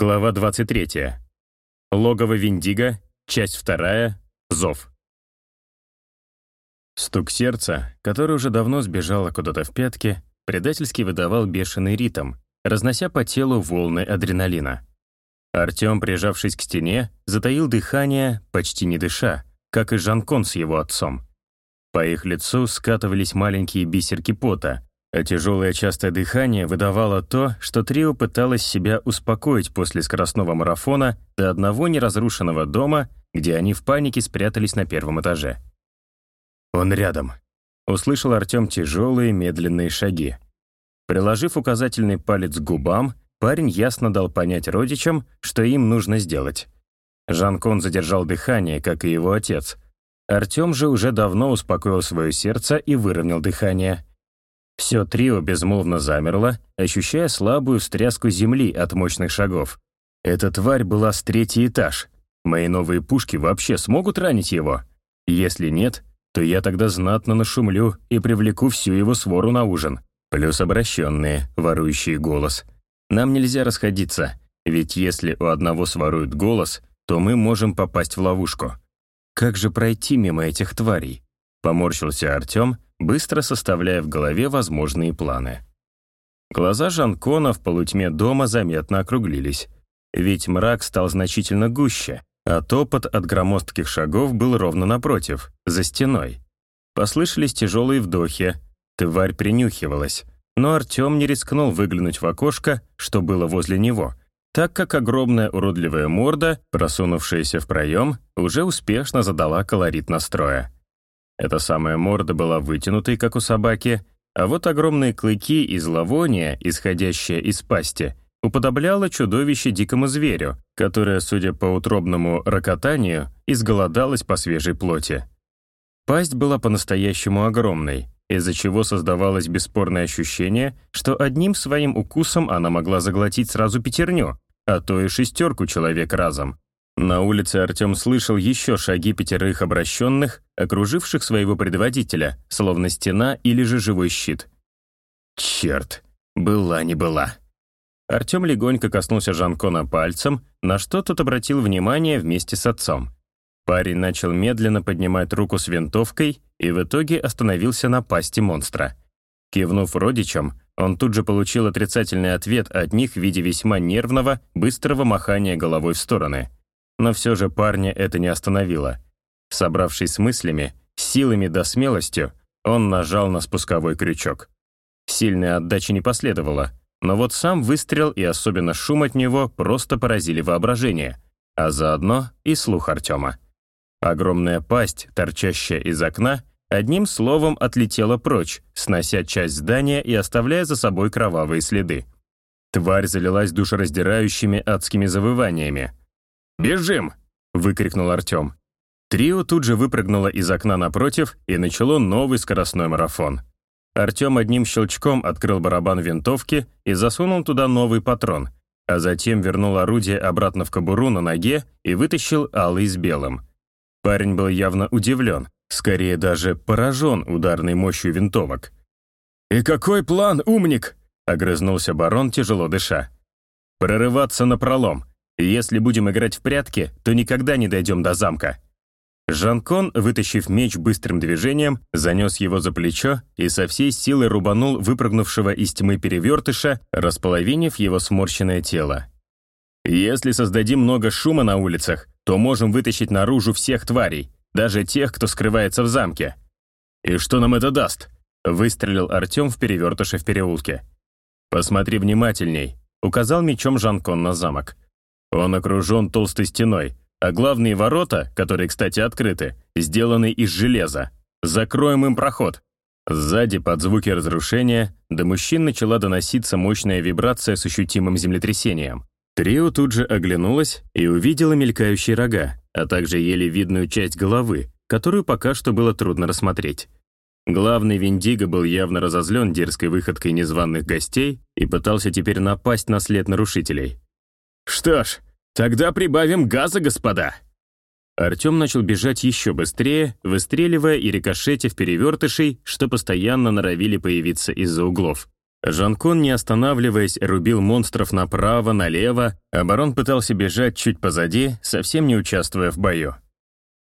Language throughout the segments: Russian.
Глава 23. Логово Виндиго, часть 2, Зов. Стук сердца, который уже давно сбежало куда-то в пятки, предательски выдавал бешеный ритм, разнося по телу волны адреналина. Артем, прижавшись к стене, затаил дыхание, почти не дыша, как и Жанкон с его отцом. По их лицу скатывались маленькие бисерки пота, а тяжелое частое дыхание выдавало то, что трио пыталось себя успокоить после скоростного марафона до одного неразрушенного дома, где они в панике спрятались на первом этаже. «Он рядом», — услышал Артем тяжелые медленные шаги. Приложив указательный палец к губам, парень ясно дал понять родичам, что им нужно сделать. Жан-Кон задержал дыхание, как и его отец. Артем же уже давно успокоил свое сердце и выровнял дыхание — все трио безмолвно замерло, ощущая слабую встряску земли от мощных шагов. Эта тварь была с третий этаж. Мои новые пушки вообще смогут ранить его? Если нет, то я тогда знатно нашумлю и привлеку всю его свору на ужин. Плюс обращенные, ворующие голос. Нам нельзя расходиться, ведь если у одного сворует голос, то мы можем попасть в ловушку. Как же пройти мимо этих тварей? Поморщился Артем, быстро составляя в голове возможные планы. Глаза Жанкона в полутьме дома заметно округлились, ведь мрак стал значительно гуще, а топот от громоздких шагов был ровно напротив, за стеной. Послышались тяжелые вдохи, тварь принюхивалась, но Артем не рискнул выглянуть в окошко, что было возле него, так как огромная уродливая морда, просунувшаяся в проем, уже успешно задала колорит настроя. Эта самая морда была вытянутой, как у собаки, а вот огромные клыки и зловоние, исходящее из пасти, уподобляло чудовище дикому зверю, которое, судя по утробному рокотанию, изголодалось по свежей плоти. Пасть была по-настоящему огромной, из-за чего создавалось бесспорное ощущение, что одним своим укусом она могла заглотить сразу пятерню, а то и шестерку человек разом. На улице Артем слышал еще шаги пятерых обращенных, окруживших своего предводителя, словно стена или же живой щит. Черт, была не была. Артем легонько коснулся Жанкона пальцем, на что тот обратил внимание вместе с отцом. Парень начал медленно поднимать руку с винтовкой и в итоге остановился на пасти монстра. Кивнув родичам, он тут же получил отрицательный ответ от них в виде весьма нервного, быстрого махания головой в стороны — но все же парня это не остановило. Собравшись с мыслями, силами да смелостью, он нажал на спусковой крючок. Сильной отдачи не последовало, но вот сам выстрел и особенно шум от него просто поразили воображение, а заодно и слух Артема. Огромная пасть, торчащая из окна, одним словом отлетела прочь, снося часть здания и оставляя за собой кровавые следы. Тварь залилась душераздирающими адскими завываниями, «Бежим!» — выкрикнул Артем. Трио тут же выпрыгнуло из окна напротив и начало новый скоростной марафон. Артем одним щелчком открыл барабан винтовки и засунул туда новый патрон, а затем вернул орудие обратно в кобуру на ноге и вытащил алый с белым. Парень был явно удивлен, скорее даже поражен ударной мощью винтовок. «И какой план, умник?» — огрызнулся барон, тяжело дыша. «Прорываться на пролом, если будем играть в прятки, то никогда не дойдем до замка». Жанкон, вытащив меч быстрым движением, занес его за плечо и со всей силы рубанул выпрыгнувшего из тьмы перевертыша, располовинив его сморщенное тело. «Если создадим много шума на улицах, то можем вытащить наружу всех тварей, даже тех, кто скрывается в замке». «И что нам это даст?» — выстрелил Артем в перевертыше в переулке. «Посмотри внимательней», — указал мечом Жанкон на замок. Он окружен толстой стеной, а главные ворота, которые, кстати, открыты, сделаны из железа. Закроем им проход. Сзади, под звуки разрушения, до мужчин начала доноситься мощная вибрация с ощутимым землетрясением. Трио тут же оглянулась и увидела мелькающие рога, а также еле видную часть головы, которую пока что было трудно рассмотреть. Главный Виндиго был явно разозлен дерзкой выходкой незваных гостей и пытался теперь напасть на след нарушителей. «Что ж, тогда прибавим газа, господа!» Артем начал бежать еще быстрее, выстреливая и рикошетив перевертышей, что постоянно норовили появиться из-за углов. Жанкон, не останавливаясь, рубил монстров направо, налево, а барон пытался бежать чуть позади, совсем не участвуя в бою.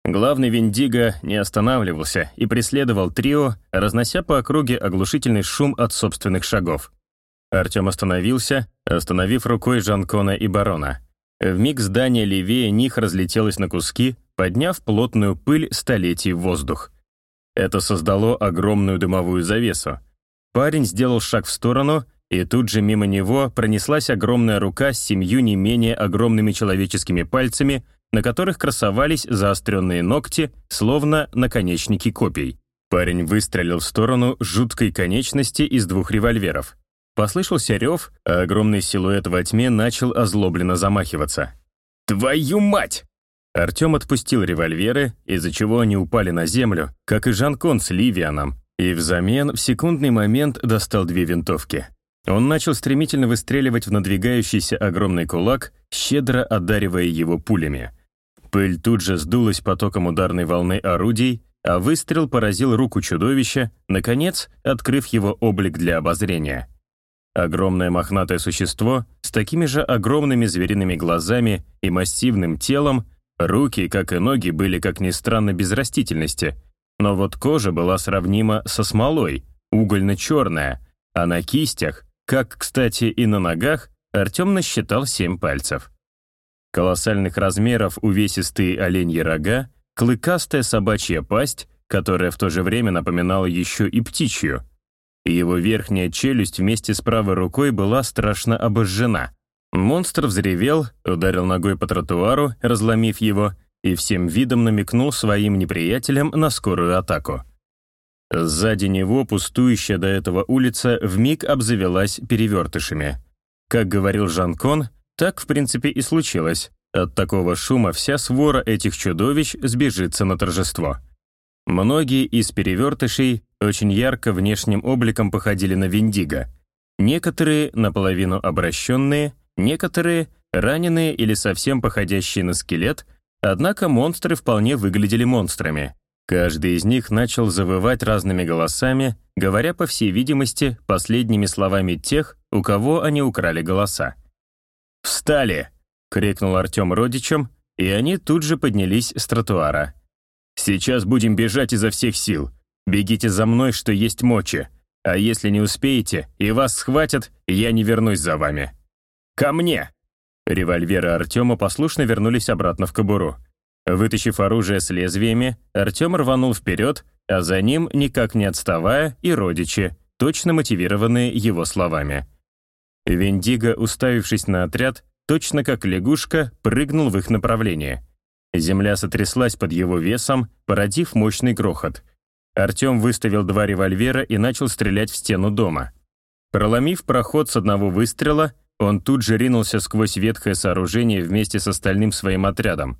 Главный Виндиго не останавливался и преследовал трио, разнося по округе оглушительный шум от собственных шагов. Артем остановился, остановив рукой Жанкона и барона. Вмиг здание левее них разлетелось на куски, подняв плотную пыль столетий в воздух. Это создало огромную дымовую завесу. Парень сделал шаг в сторону, и тут же мимо него пронеслась огромная рука с семью не менее огромными человеческими пальцами, на которых красовались заостренные ногти, словно наконечники копий. Парень выстрелил в сторону жуткой конечности из двух револьверов. Послышался рев, а огромный силуэт во тьме начал озлобленно замахиваться. «Твою мать!» Артем отпустил револьверы, из-за чего они упали на землю, как и Жанкон с Ливианом, и взамен в секундный момент достал две винтовки. Он начал стремительно выстреливать в надвигающийся огромный кулак, щедро одаривая его пулями. Пыль тут же сдулась потоком ударной волны орудий, а выстрел поразил руку чудовища, наконец, открыв его облик для обозрения. Огромное мохнатое существо с такими же огромными звериными глазами и массивным телом, руки, как и ноги, были, как ни странно, без растительности, но вот кожа была сравнима со смолой, угольно-черная, а на кистях, как, кстати, и на ногах, Артем насчитал семь пальцев. Колоссальных размеров увесистые оленьи рога, клыкастая собачья пасть, которая в то же время напоминала еще и птичью — его верхняя челюсть вместе с правой рукой была страшно обожжена. Монстр взревел, ударил ногой по тротуару, разломив его, и всем видом намекнул своим неприятелям на скорую атаку. Сзади него пустующая до этого улица вмиг обзавелась перевертышами. Как говорил Жанкон, так в принципе и случилось. От такого шума вся свора этих чудовищ сбежится на торжество. Многие из перевертышей очень ярко внешним обликом походили на Виндиго. Некоторые наполовину обращенные, некоторые раненые или совсем походящие на скелет, однако монстры вполне выглядели монстрами. Каждый из них начал завывать разными голосами, говоря, по всей видимости, последними словами тех, у кого они украли голоса. «Встали!» — крикнул Артем родичам, и они тут же поднялись с тротуара. Сейчас будем бежать изо всех сил. Бегите за мной, что есть мочи. А если не успеете и вас схватят, я не вернусь за вами. Ко мне!» Револьверы Артема послушно вернулись обратно в кобуру. Вытащив оружие с лезвиями, Артем рванул вперед, а за ним, никак не отставая, и родичи, точно мотивированные его словами. Вендиго, уставившись на отряд, точно как лягушка, прыгнул в их направление — Земля сотряслась под его весом, породив мощный грохот. Артем выставил два револьвера и начал стрелять в стену дома. Проломив проход с одного выстрела, он тут же ринулся сквозь ветхое сооружение вместе с остальным своим отрядом.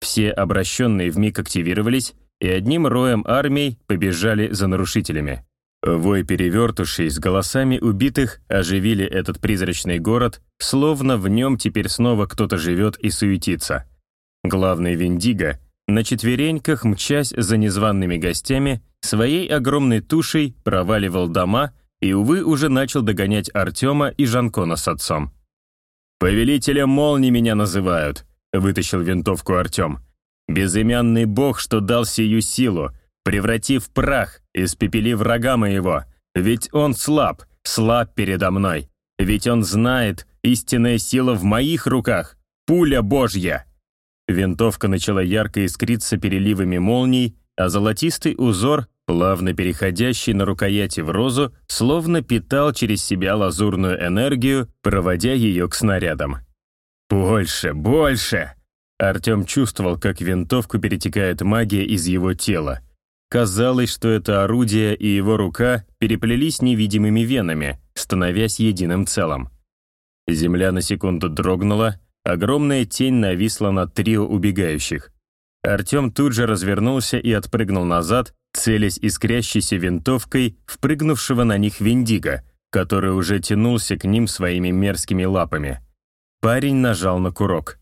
Все обращенные вмиг активировались, и одним роем армий побежали за нарушителями. Вой перевертушей с голосами убитых оживили этот призрачный город, словно в нем теперь снова кто-то живет и суетится. Главный Виндиго, на четвереньках, мчась за незваными гостями, своей огромной тушей проваливал дома и, увы, уже начал догонять Артема и Жанкона с отцом. «Повелителем молний меня называют», — вытащил винтовку Артем. «Безымянный бог, что дал сию силу, превратив прах, испепели врага моего, ведь он слаб, слаб передо мной, ведь он знает, истинная сила в моих руках, пуля Божья». Винтовка начала ярко искриться переливами молний, а золотистый узор, плавно переходящий на рукояти в розу, словно питал через себя лазурную энергию, проводя ее к снарядам. «Больше, больше!» Артем чувствовал, как винтовку перетекает магия из его тела. Казалось, что это орудие и его рука переплелись невидимыми венами, становясь единым целым. Земля на секунду дрогнула, Огромная тень нависла над трио убегающих. Артем тут же развернулся и отпрыгнул назад, целясь искрящейся винтовкой впрыгнувшего на них Виндиго, который уже тянулся к ним своими мерзкими лапами. Парень нажал на курок.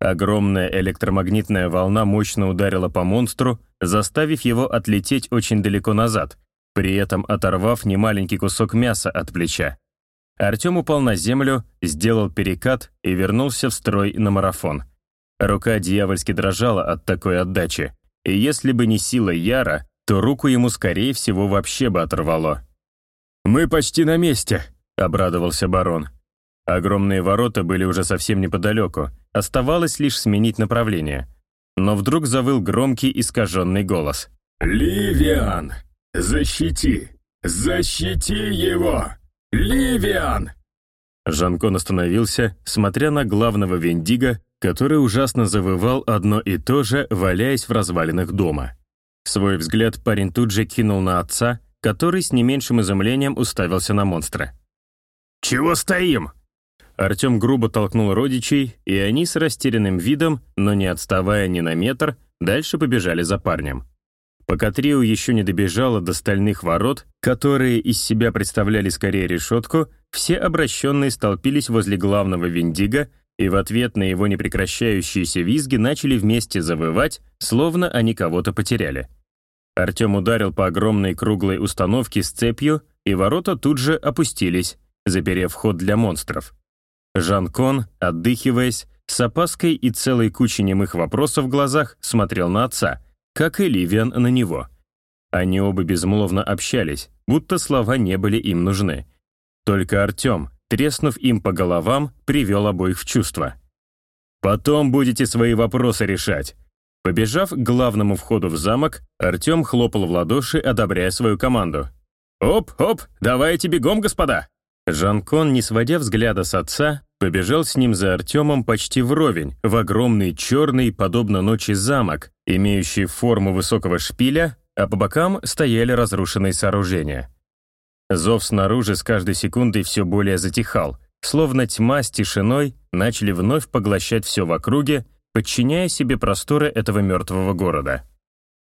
Огромная электромагнитная волна мощно ударила по монстру, заставив его отлететь очень далеко назад, при этом оторвав немаленький кусок мяса от плеча. Артем упал на землю, сделал перекат и вернулся в строй на марафон. Рука дьявольски дрожала от такой отдачи, и если бы не сила Яра, то руку ему, скорее всего, вообще бы оторвало. «Мы почти на месте», — обрадовался барон. Огромные ворота были уже совсем неподалеку, оставалось лишь сменить направление. Но вдруг завыл громкий искаженный голос. «Ливиан! Защити! Защити его! Ливиан!» Жанкон остановился, смотря на главного Вендига, который ужасно завывал одно и то же, валяясь в развалинах дома. Свой взгляд парень тут же кинул на отца, который с не меньшим изумлением уставился на монстра. «Чего стоим?» Артем грубо толкнул родичей, и они с растерянным видом, но не отставая ни на метр, дальше побежали за парнем. Пока трио еще не добежало до стальных ворот, которые из себя представляли скорее решетку, все обращенные столпились возле главного Виндига и в ответ на его непрекращающиеся визги начали вместе завывать, словно они кого-то потеряли. Артем ударил по огромной круглой установке с цепью, и ворота тут же опустились, заперев ход для монстров. Жан-Кон, отдыхиваясь, с опаской и целой кучей немых вопросов в глазах, смотрел на отца, как и Ливиан на него. Они оба безмолвно общались, будто слова не были им нужны. Только Артем, треснув им по головам, привел обоих в чувство. «Потом будете свои вопросы решать». Побежав к главному входу в замок, Артем хлопал в ладоши, одобряя свою команду. «Оп-оп, давайте бегом, господа!» Жан-Кон, не сводя взгляда с отца, побежал с ним за Артемом почти вровень, в огромный черный, подобно ночи, замок, имеющий форму высокого шпиля, а по бокам стояли разрушенные сооружения. Зов снаружи с каждой секундой все более затихал, словно тьма с тишиной начали вновь поглощать все в округе, подчиняя себе просторы этого мертвого города.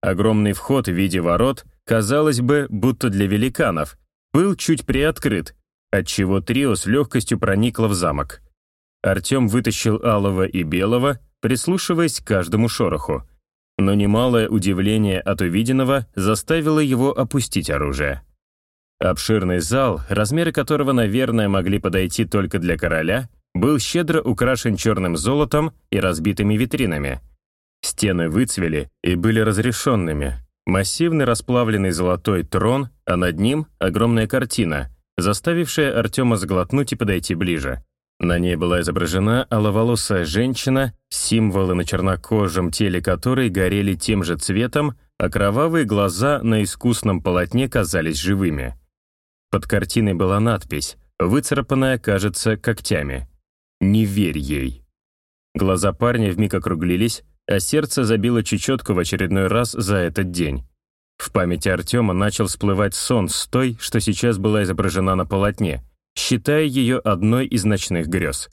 Огромный вход в виде ворот, казалось бы, будто для великанов, был чуть приоткрыт, отчего трио с легкостью проникло в замок. Артем вытащил алого и белого, прислушиваясь к каждому шороху. Но немалое удивление от увиденного заставило его опустить оружие. Обширный зал, размеры которого, наверное, могли подойти только для короля, был щедро украшен черным золотом и разбитыми витринами. Стены выцвели и были разрешенными. Массивный расплавленный золотой трон, а над ним огромная картина, заставившая Артема сглотнуть и подойти ближе. На ней была изображена аловолосая женщина, символы на чернокожем теле которой горели тем же цветом, а кровавые глаза на искусном полотне казались живыми. Под картиной была надпись, выцарапанная, кажется, когтями. «Не верь ей». Глаза парня вмиг округлились, а сердце забило чечетку в очередной раз за этот день. В памяти Артема начал всплывать сон с той, что сейчас была изображена на полотне, считая ее одной из ночных грез.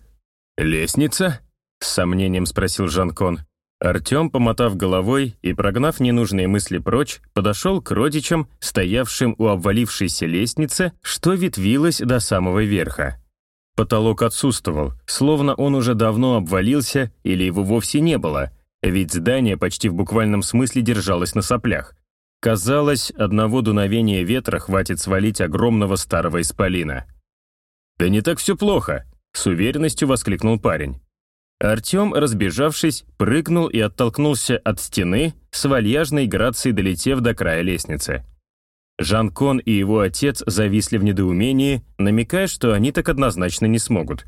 «Лестница?» — с сомнением спросил Жанкон. Артем, помотав головой и прогнав ненужные мысли прочь, подошел к родичам, стоявшим у обвалившейся лестницы, что ветвилось до самого верха. Потолок отсутствовал, словно он уже давно обвалился или его вовсе не было, ведь здание почти в буквальном смысле держалось на соплях. Казалось, одного дуновения ветра хватит свалить огромного старого исполина. «Да не так все плохо», — с уверенностью воскликнул парень. Артем, разбежавшись, прыгнул и оттолкнулся от стены, с вальяжной грацией долетев до края лестницы. Жан-Кон и его отец зависли в недоумении, намекая, что они так однозначно не смогут.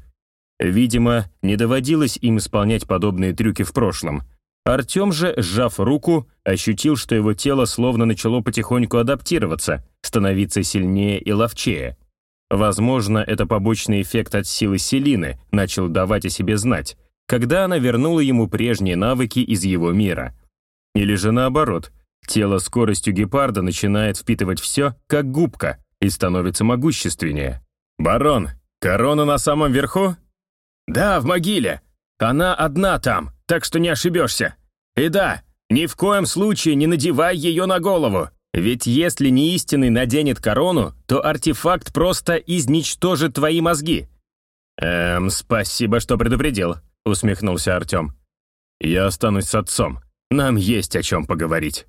Видимо, не доводилось им исполнять подобные трюки в прошлом. Артем же, сжав руку, ощутил, что его тело словно начало потихоньку адаптироваться, становиться сильнее и ловчее. Возможно, это побочный эффект от силы Селины начал давать о себе знать, когда она вернула ему прежние навыки из его мира. Или же наоборот, тело скоростью гепарда начинает впитывать все, как губка, и становится могущественнее. «Барон, корона на самом верху?» «Да, в могиле. Она одна там, так что не ошибешься. И да, ни в коем случае не надевай ее на голову, ведь если не истинный наденет корону, то артефакт просто изничтожит твои мозги». «Эм, спасибо, что предупредил», — усмехнулся Артем. «Я останусь с отцом. Нам есть о чем поговорить».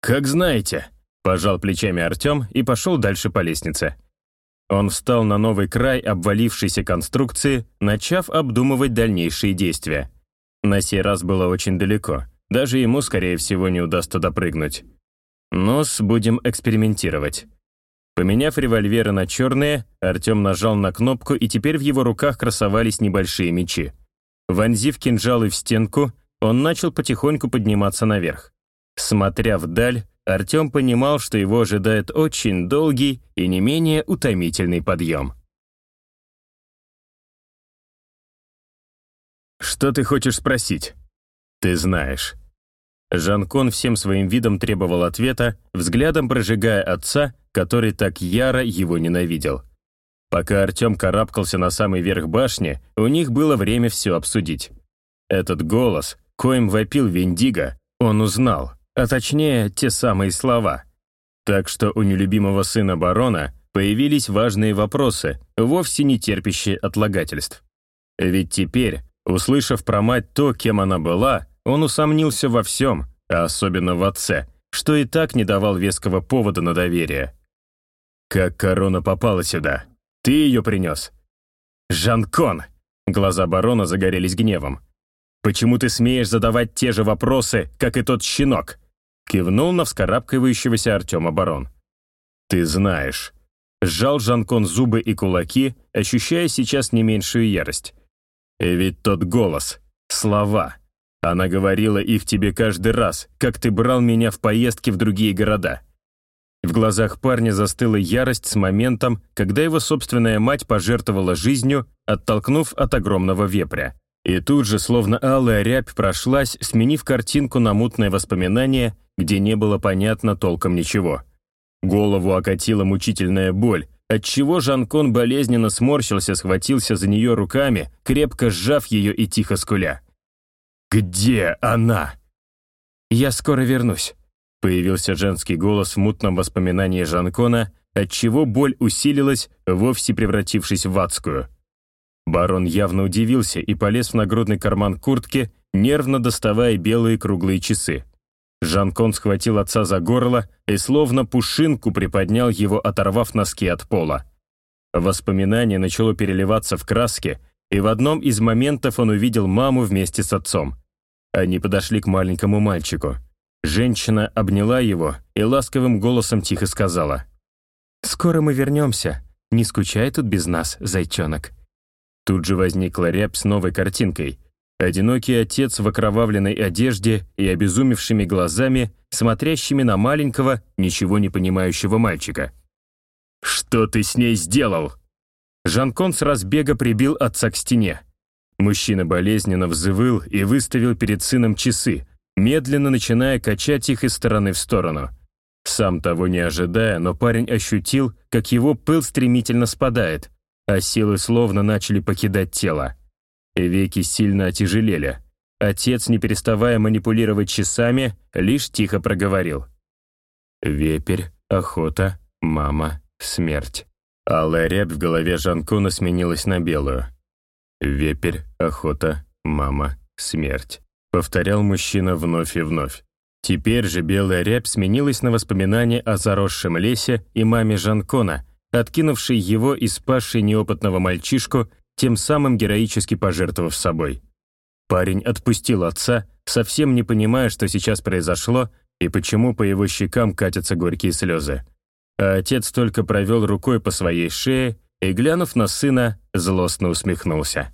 «Как знаете», — пожал плечами Артем и пошел дальше по лестнице. Он встал на новый край обвалившейся конструкции, начав обдумывать дальнейшие действия. На сей раз было очень далеко. Даже ему, скорее всего, не удастся допрыгнуть. Нос будем экспериментировать. Поменяв револьверы на черные, Артем нажал на кнопку, и теперь в его руках красовались небольшие мечи. Вонзив кинжалы в стенку, он начал потихоньку подниматься наверх. Смотря вдаль, Артем понимал, что его ожидает очень долгий и не менее утомительный подъем. «Что ты хочешь спросить?» «Ты знаешь». Жанкон всем своим видом требовал ответа, взглядом прожигая отца, который так яро его ненавидел. Пока Артем карабкался на самый верх башни, у них было время все обсудить. Этот голос, коим вопил Виндиго, он узнал — а точнее, те самые слова. Так что у нелюбимого сына барона появились важные вопросы, вовсе не терпящие отлагательств. Ведь теперь, услышав про мать то, кем она была, он усомнился во всем, а особенно в отце, что и так не давал веского повода на доверие. «Как корона попала сюда? Ты ее принес?» «Жанкон!» Глаза барона загорелись гневом. «Почему ты смеешь задавать те же вопросы, как и тот щенок? Кивнул на вскарабкивающегося Артема барон. «Ты знаешь». Сжал Жанкон зубы и кулаки, ощущая сейчас не меньшую ярость. Ведь тот голос, слова. Она говорила их тебе каждый раз, как ты брал меня в поездки в другие города. В глазах парня застыла ярость с моментом, когда его собственная мать пожертвовала жизнью, оттолкнув от огромного вепря. И тут же, словно алая рябь, прошлась, сменив картинку на мутное воспоминание, где не было понятно толком ничего. Голову окатила мучительная боль, отчего Жанкон болезненно сморщился, схватился за нее руками, крепко сжав ее и тихо скуля. «Где она?» «Я скоро вернусь», — появился женский голос в мутном воспоминании Жанкона, отчего боль усилилась, вовсе превратившись в адскую. Барон явно удивился и полез в нагрудный карман куртки, нервно доставая белые круглые часы. Жанкон схватил отца за горло и словно пушинку приподнял его, оторвав носки от пола. Воспоминание начало переливаться в краске, и в одном из моментов он увидел маму вместе с отцом. Они подошли к маленькому мальчику. Женщина обняла его и ласковым голосом тихо сказала. «Скоро мы вернемся. Не скучай тут без нас, зайчонок». Тут же возникла рябь с новой картинкой. Одинокий отец в окровавленной одежде и обезумевшими глазами, смотрящими на маленького, ничего не понимающего мальчика. «Что ты с ней сделал?» Жанкон с разбега прибил отца к стене. Мужчина болезненно взвыл и выставил перед сыном часы, медленно начиная качать их из стороны в сторону. Сам того не ожидая, но парень ощутил, как его пыл стремительно спадает, а силы словно начали покидать тело. Веки сильно отяжелели. Отец, не переставая манипулировать часами, лишь тихо проговорил. «Вепрь, охота, мама, смерть». Алая рябь в голове Жанкона сменилась на белую. «Вепрь, охота, мама, смерть», — повторял мужчина вновь и вновь. Теперь же белая рябь сменилась на воспоминания о заросшем лесе и маме Жанкона, откинувшей его и спасшей неопытного мальчишку тем самым героически пожертвовав собой. Парень отпустил отца, совсем не понимая, что сейчас произошло и почему по его щекам катятся горькие слезы. А отец только провел рукой по своей шее и, глянув на сына, злостно усмехнулся.